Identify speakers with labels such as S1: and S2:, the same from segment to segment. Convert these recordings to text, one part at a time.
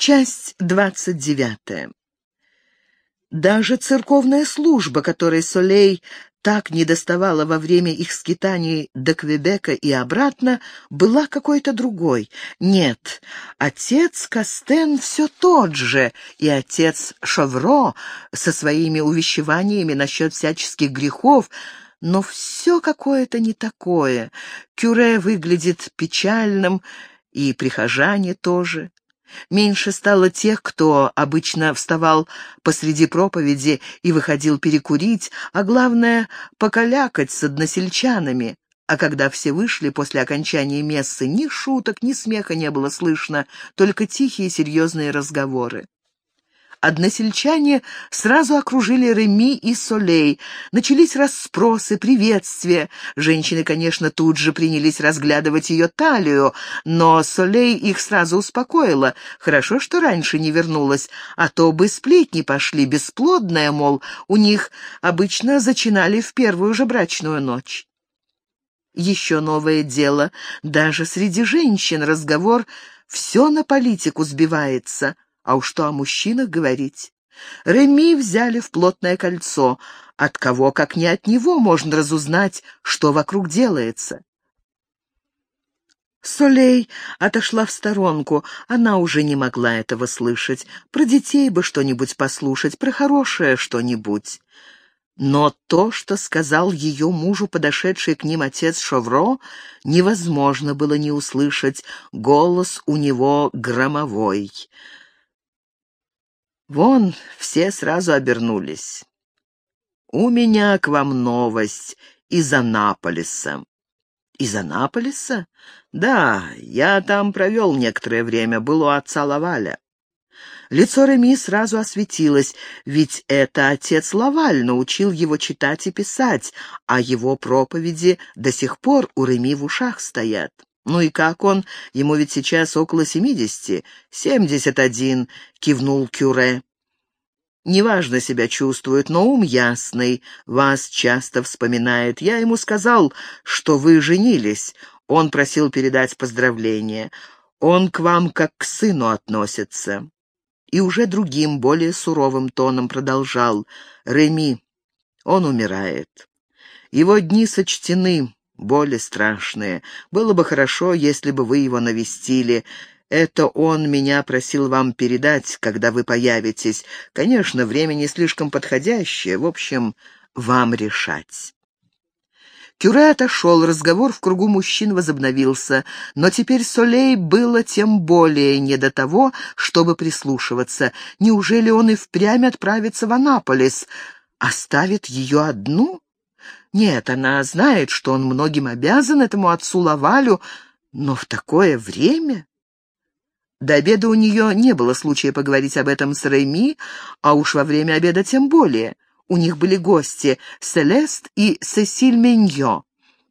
S1: Часть двадцать девятая. Даже церковная служба, которой Солей так недоставала во время их скитаний до Квебека и обратно, была какой-то другой. Нет, отец Кастен все тот же, и отец Шовро со своими увещеваниями насчет всяческих грехов, но все какое-то не такое. Кюре выглядит печальным, и прихожане тоже. Меньше стало тех, кто обычно вставал посреди проповеди и выходил перекурить, а главное — покалякать с односельчанами. А когда все вышли после окончания мессы, ни шуток, ни смеха не было слышно, только тихие серьезные разговоры. Односельчане сразу окружили Реми и Солей. Начались расспросы, приветствия. Женщины, конечно, тут же принялись разглядывать ее талию, но Солей их сразу успокоила. Хорошо, что раньше не вернулась, а то бы сплетни пошли, бесплодная, мол, у них обычно зачинали в первую же брачную ночь. Еще новое дело. Даже среди женщин разговор все на политику сбивается — а уж что о мужчинах говорить? Реми взяли в плотное кольцо. От кого, как не от него, можно разузнать, что вокруг делается. Солей отошла в сторонку. Она уже не могла этого слышать. Про детей бы что-нибудь послушать, про хорошее что-нибудь. Но то, что сказал ее мужу подошедший к ним отец Шовро, невозможно было не услышать. Голос у него громовой. Вон все сразу обернулись. «У меня к вам новость из Анаполиса». «Из Анаполиса?» «Да, я там провел некоторое время, был у отца Лаваля». Лицо Реми сразу осветилось, ведь это отец Лаваль научил его читать и писать, а его проповеди до сих пор у Реми в ушах стоят. «Ну и как он? Ему ведь сейчас около семидесяти». «Семьдесят один», — кивнул Кюре. «Неважно себя чувствует, но ум ясный, вас часто вспоминает. Я ему сказал, что вы женились. Он просил передать поздравления. Он к вам как к сыну относится». И уже другим, более суровым тоном продолжал. «Реми, он умирает. Его дни сочтены, боли страшные. Было бы хорошо, если бы вы его навестили. Это он меня просил вам передать, когда вы появитесь. Конечно, время не слишком подходящее. В общем, вам решать». Кюре отошел, разговор в кругу мужчин возобновился, но теперь Солей было тем более не до того, чтобы прислушиваться. Неужели он и впрямь отправится в Анаполис? Оставит ее одну? Нет, она знает, что он многим обязан этому отцу Лавалю, но в такое время... До обеда у нее не было случая поговорить об этом с Реми, а уж во время обеда тем более. У них были гости — Селест и Сесиль Меньо.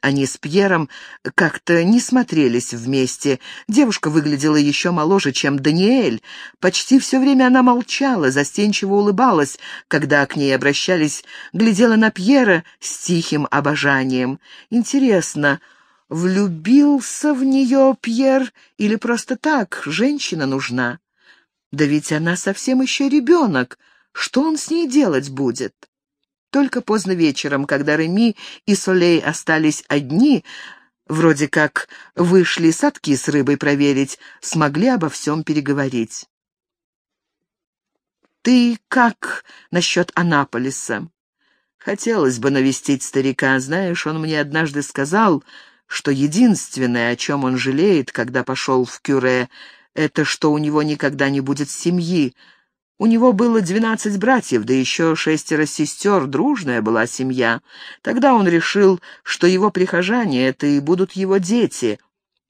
S1: Они с Пьером как-то не смотрелись вместе. Девушка выглядела еще моложе, чем Даниэль. Почти все время она молчала, застенчиво улыбалась, когда к ней обращались, глядела на Пьера с тихим обожанием. Интересно, влюбился в нее Пьер или просто так, женщина нужна? Да ведь она совсем еще ребенок, что он с ней делать будет? Только поздно вечером, когда Реми и Солей остались одни, вроде как вышли садки с рыбой проверить, смогли обо всем переговорить. «Ты как насчет Анаполиса?» «Хотелось бы навестить старика. Знаешь, он мне однажды сказал, что единственное, о чем он жалеет, когда пошел в Кюре, это что у него никогда не будет семьи, у него было двенадцать братьев, да еще шестеро сестер, дружная была семья. Тогда он решил, что его прихожане — это и будут его дети.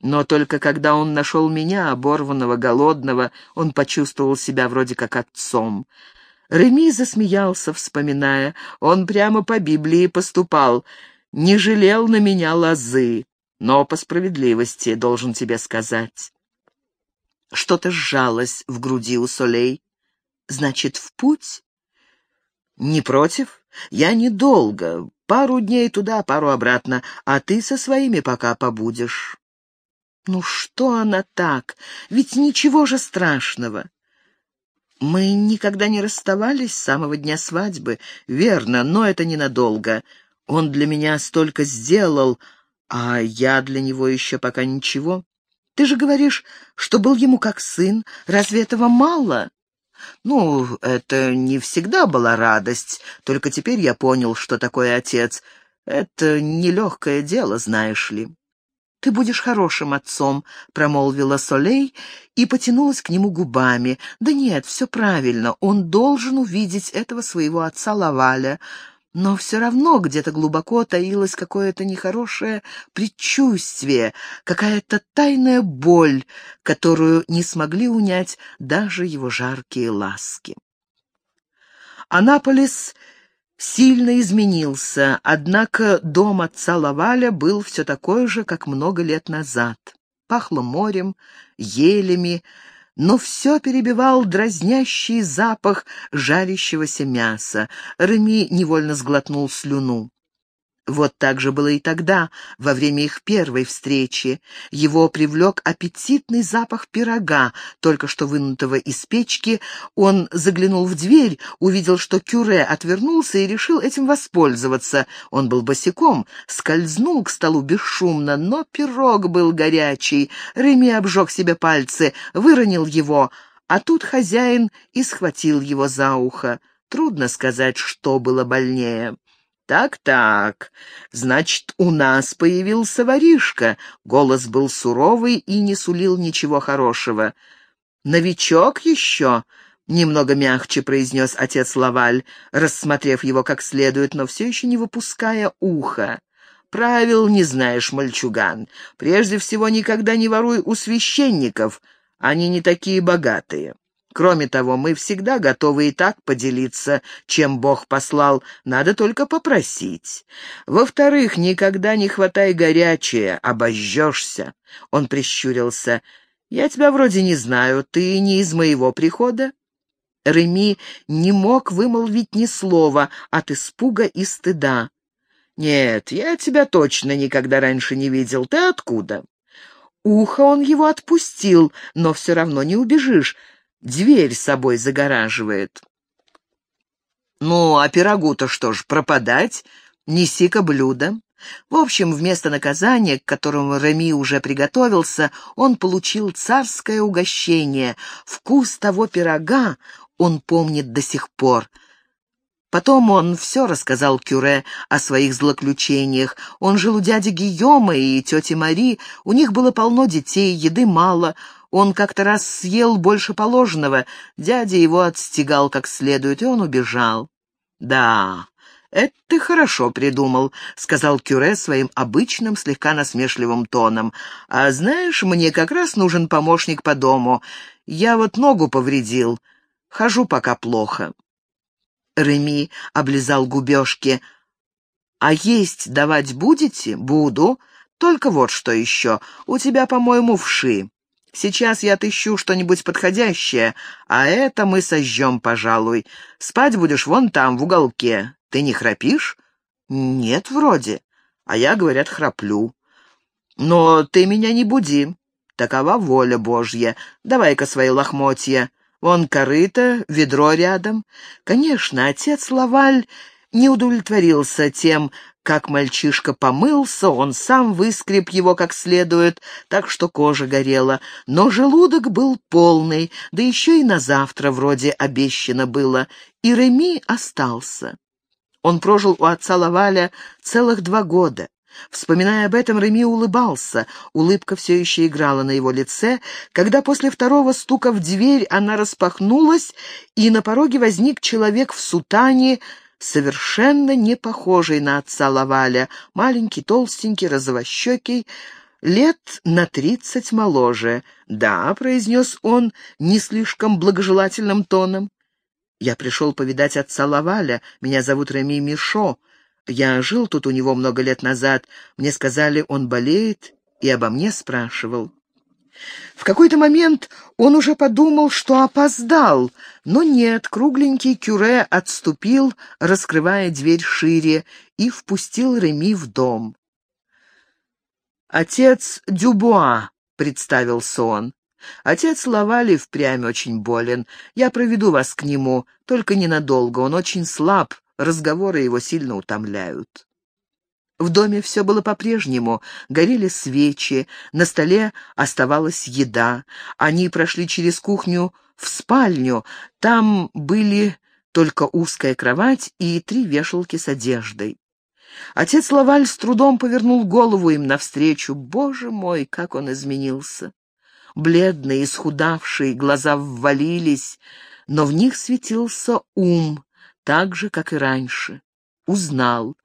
S1: Но только когда он нашел меня, оборванного, голодного, он почувствовал себя вроде как отцом. Реми засмеялся, вспоминая. Он прямо по Библии поступал. Не жалел на меня лозы, но по справедливости, должен тебе сказать. Что-то сжалось в груди у Солей. Значит, в путь? Не против? Я недолго. Пару дней туда, пару обратно, а ты со своими пока побудешь. Ну что она так? Ведь ничего же страшного. Мы никогда не расставались с самого дня свадьбы. Верно, но это ненадолго. Он для меня столько сделал, а я для него еще пока ничего. Ты же говоришь, что был ему как сын. Разве этого мало? Ну, это не всегда была радость, только теперь я понял, что такое отец. Это нелегкое дело, знаешь ли. «Ты будешь хорошим отцом», — промолвила Солей и потянулась к нему губами. «Да нет, все правильно, он должен увидеть этого своего отца Лаваля. Но все равно где-то глубоко таилось какое-то нехорошее предчувствие, какая-то тайная боль, которую не смогли унять даже его жаркие ласки. Анаполис сильно изменился, однако дом отца Лаваля был все такой же, как много лет назад. Пахло морем, елями, но все перебивал дразнящий запах жарящегося мяса. Реми невольно сглотнул слюну. Вот так же было и тогда, во время их первой встречи. Его привлек аппетитный запах пирога, только что вынутого из печки. Он заглянул в дверь, увидел, что Кюре отвернулся и решил этим воспользоваться. Он был босиком, скользнул к столу бесшумно, но пирог был горячий. Реми обжег себе пальцы, выронил его, а тут хозяин и схватил его за ухо. Трудно сказать, что было больнее. «Так-так, значит, у нас появился воришка». Голос был суровый и не сулил ничего хорошего. «Новичок еще?» — немного мягче произнес отец Лаваль, рассмотрев его как следует, но все еще не выпуская уха. «Правил не знаешь, мальчуган. Прежде всего, никогда не воруй у священников. Они не такие богатые». Кроме того, мы всегда готовы и так поделиться, чем Бог послал, надо только попросить. Во-вторых, никогда не хватай горячее, обожжешься. Он прищурился. Я тебя вроде не знаю, ты не из моего прихода? Реми не мог вымолвить ни слова от испуга и стыда. «Нет, я тебя точно никогда раньше не видел. Ты откуда?» Ухо он его отпустил, но все равно не убежишь дверь собой загораживает. Ну, а пирогу-то что ж, пропадать? Неси-ка блюдо. В общем, вместо наказания, к которому Реми уже приготовился, он получил царское угощение. Вкус того пирога он помнит до сих пор. Потом он все рассказал Кюре о своих злоключениях. Он жил у дяди Гийома и тети Мари, у них было полно детей, еды мало — он как-то раз съел больше положенного, дядя его отстегал как следует, и он убежал. «Да, это ты хорошо придумал», — сказал Кюре своим обычным, слегка насмешливым тоном. «А знаешь, мне как раз нужен помощник по дому. Я вот ногу повредил. Хожу пока плохо». Реми облизал губежки. «А есть давать будете?» «Буду. Только вот что еще. У тебя, по-моему, вши. Сейчас я отыщу что-нибудь подходящее, а это мы сожжем, пожалуй. Спать будешь вон там, в уголке. Ты не храпишь? Нет, вроде. А я, говорят, храплю. Но ты меня не буди. Такова воля Божья. Давай-ка свои лохмотья. Вон корыто, ведро рядом. Конечно, отец Лаваль не удовлетворился тем, как мальчишка помылся, он сам выскреб его как следует, так что кожа горела, но желудок был полный, да еще и на завтра вроде обещано было, и Реми остался. Он прожил у отца Лаваля целых два года. Вспоминая об этом, Реми улыбался. Улыбка все еще играла на его лице, когда после второго стука в дверь она распахнулась, и на пороге возник человек в сутане, совершенно не похожий на отца Лаваля, маленький, толстенький, розовощекий, лет на тридцать моложе. «Да», — произнес он не слишком благожелательным тоном. «Я пришел повидать отца Лаваля. Меня зовут Реми Мишо. Я жил тут у него много лет назад. Мне сказали, он болеет, и обо мне спрашивал». В какой-то момент он уже подумал, что опоздал, но нет, кругленький Кюре отступил, раскрывая дверь шире, и впустил Реми в дом. «Отец Дюбуа», — представился он. Отец Лавали впрямь очень болен. Я проведу вас к нему, только ненадолго. Он очень слаб, разговоры его сильно утомляют». В доме все было по-прежнему. Горели свечи, на столе оставалась еда. Они прошли через кухню в спальню. Там были только узкая кровать и три вешалки с одеждой. Отец Лаваль с трудом повернул голову им навстречу. Боже мой, как он изменился! Бледный, исхудавший, глаза ввалились, но в них светился ум, так же, как и раньше. Узнал.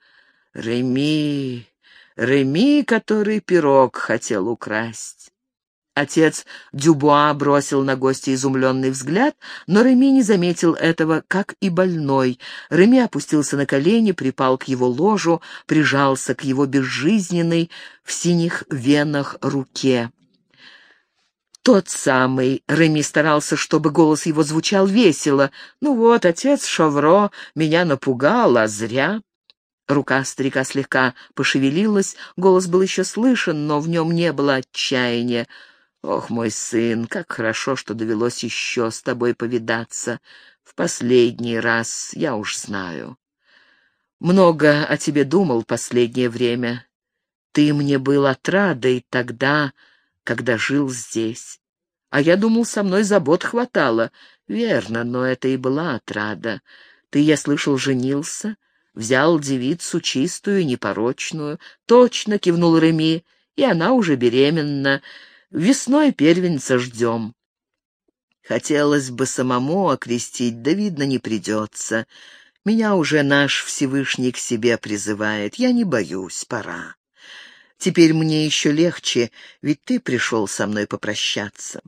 S1: Реми, Реми, который пирог хотел украсть. Отец Дюбуа бросил на гостя изумленный взгляд, но Реми не заметил этого, как и больной. Реми опустился на колени, припал к его ложу, прижался к его безжизненной в синих венах руке. Тот самый. Реми старался, чтобы голос его звучал весело. «Ну вот, отец Шавро меня напугал, а зря». Рука старика слегка пошевелилась, голос был еще слышен, но в нем не было отчаяния. «Ох, мой сын, как хорошо, что довелось еще с тобой повидаться. В последний раз, я уж знаю. Много о тебе думал последнее время. Ты мне был отрадой тогда, когда жил здесь. А я думал, со мной забот хватало. Верно, но это и была отрада. Ты, я слышал, женился?» Взял девицу чистую, непорочную. Точно, кивнул Реми, и она уже беременна. Весной первенца ждем. Хотелось бы самому окрестить, да, видно, не придется. Меня уже наш Всевышний к себе призывает. Я не боюсь, пора. Теперь мне еще легче, ведь ты пришел со мной попрощаться.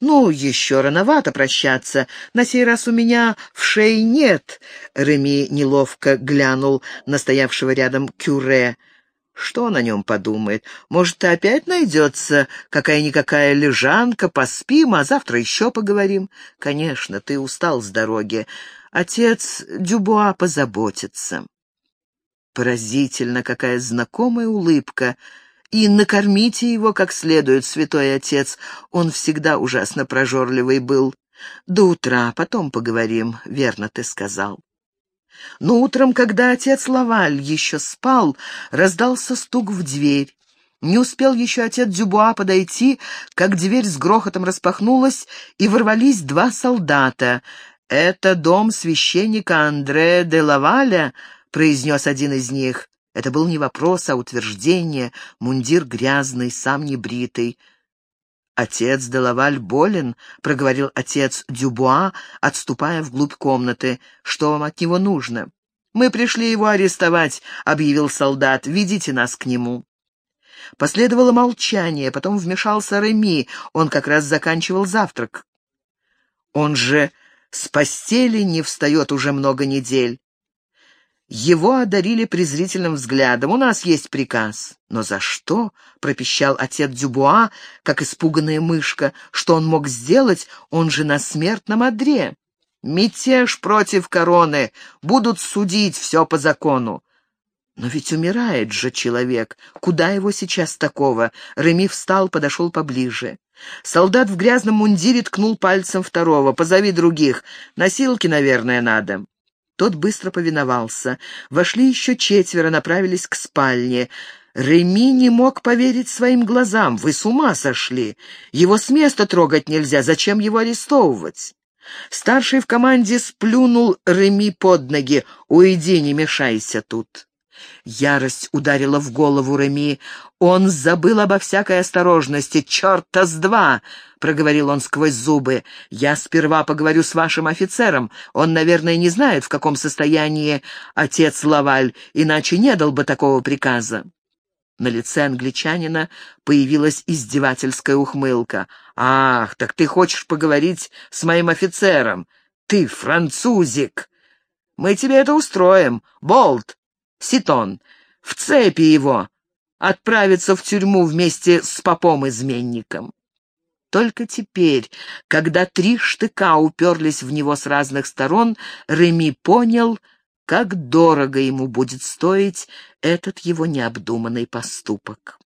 S1: «Ну, еще рановато прощаться. На сей раз у меня в шее нет», — Реми неловко глянул на стоявшего рядом кюре. «Что он о нем подумает? Может, опять найдется какая-никакая лежанка, поспим, а завтра еще поговорим? Конечно, ты устал с дороги. Отец Дюбуа позаботится». Поразительно, какая знакомая улыбка — и накормите его как следует, святой отец. Он всегда ужасно прожорливый был. До утра, потом поговорим, верно ты сказал. Но утром, когда отец Лаваль еще спал, раздался стук в дверь. Не успел еще отец Дюбуа подойти, как дверь с грохотом распахнулась, и ворвались два солдата. «Это дом священника Андре де Лаваля», — произнес один из них. Это был не вопрос, а утверждение. Мундир грязный, сам не бритый. «Отец Делаваль болен», — проговорил отец Дюбуа, отступая вглубь комнаты. «Что вам от него нужно?» «Мы пришли его арестовать», — объявил солдат. «Ведите нас к нему». Последовало молчание, потом вмешался Реми. Он как раз заканчивал завтрак. «Он же с постели не встает уже много недель. Его одарили презрительным взглядом. «У нас есть приказ». «Но за что?» — пропищал отец Дюбуа, как испуганная мышка. «Что он мог сделать? Он же на смертном одре». «Мятеж против короны. Будут судить все по закону». «Но ведь умирает же человек. Куда его сейчас такого?» Реми встал, подошел поближе. Солдат в грязном мундире ткнул пальцем второго. «Позови других. Носилки, наверное, надо». Тот быстро повиновался. Вошли еще четверо, направились к спальне. Реми не мог поверить своим глазам. «Вы с ума сошли! Его с места трогать нельзя. Зачем его арестовывать?» Старший в команде сплюнул Реми под ноги. «Уйди, не мешайся тут». Ярость ударила в голову Реми. Он забыл обо всякой осторожности. «Черта с два!» — проговорил он сквозь зубы. «Я сперва поговорю с вашим офицером. Он, наверное, не знает, в каком состоянии отец Лаваль, иначе не дал бы такого приказа». На лице англичанина появилась издевательская ухмылка. «Ах, так ты хочешь поговорить с моим офицером? Ты французик! Мы тебе это устроим. Болт, Ситон, в цепи его, отправиться в тюрьму вместе с попом-изменником. Только теперь, когда три штыка уперлись в него с разных сторон, Реми понял, как дорого ему будет стоить этот его необдуманный поступок.